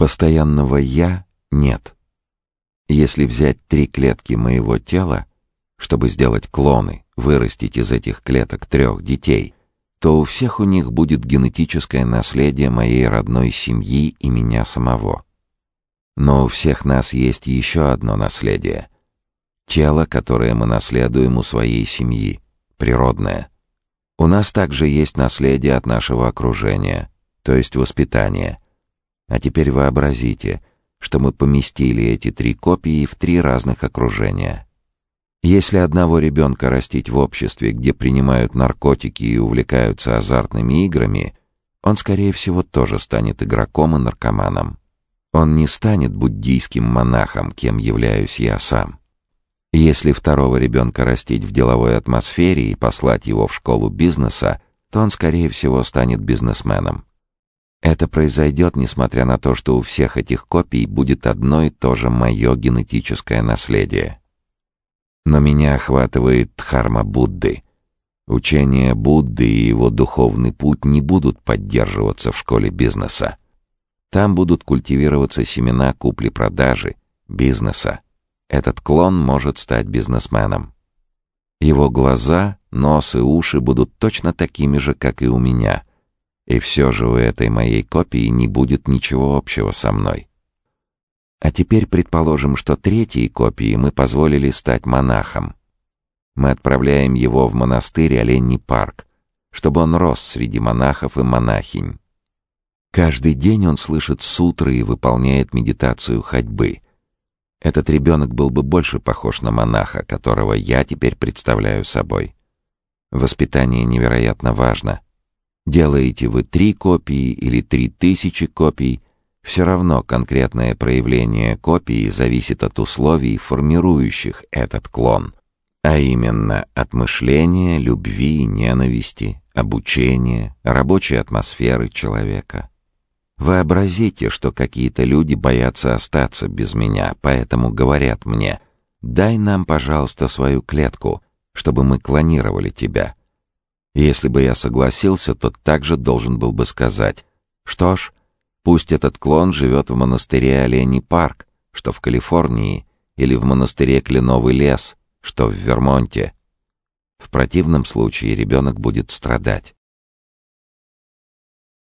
Постоянного «я» нет. Если взять три клетки моего тела, чтобы сделать клоны, вырастить из этих клеток трех детей, то у всех у них будет генетическое наследие моей родной семьи и меня самого. Но у всех нас есть еще одно наследие. Тело, которое мы наследуем у своей семьи, природное. У нас также есть наследие от нашего окружения, то есть воспитание — а теперь вообразите, что мы поместили эти три копии в три разных окружения. Если одного ребенка растить в обществе, где принимают наркотики и увлекаются азартными играми, он, скорее всего, тоже станет игроком и наркоманом. Он не станет буддийским монахом, кем являюсь я сам. Если второго ребенка растить в деловой атмосфере и послать его в школу бизнеса, то он, скорее всего, станет бизнесменом. Это произойдет, несмотря на то, что у всех этих копий будет одно и то же мое генетическое наследие. Но меня охватывает дхарма Будды. Учение Будды и его духовный путь не будут поддерживаться в школе бизнеса. Там будут культивироваться семена купли-продажи, бизнеса. Этот клон может стать бизнесменом. Его глаза, нос и уши будут точно такими же, как и у меня — и все же у этой моей копии не будет ничего общего со мной. А теперь предположим, что третьей копии мы позволили стать монахом. Мы отправляем его в монастырь Оленний парк, чтобы он рос среди монахов и монахинь. Каждый день он слышит сутры и выполняет медитацию ходьбы. Этот ребенок был бы больше похож на монаха, которого я теперь представляю собой. Воспитание невероятно важно — Делаете вы три копии или три тысячи копий, все равно конкретное проявление копии зависит от условий, формирующих этот клон, а именно от мышления, любви, ненависти, обучения, рабочей атмосферы человека. Вообразите, что какие-то люди боятся остаться без меня, поэтому говорят мне «дай нам, пожалуйста, свою клетку, чтобы мы клонировали тебя». Если бы я согласился, то также должен был бы сказать, что ж, пусть этот клон живет в монастыре Оленей парк, что в Калифорнии, или в монастыре Кленовый лес, что в Вермонте. В противном случае ребенок будет страдать.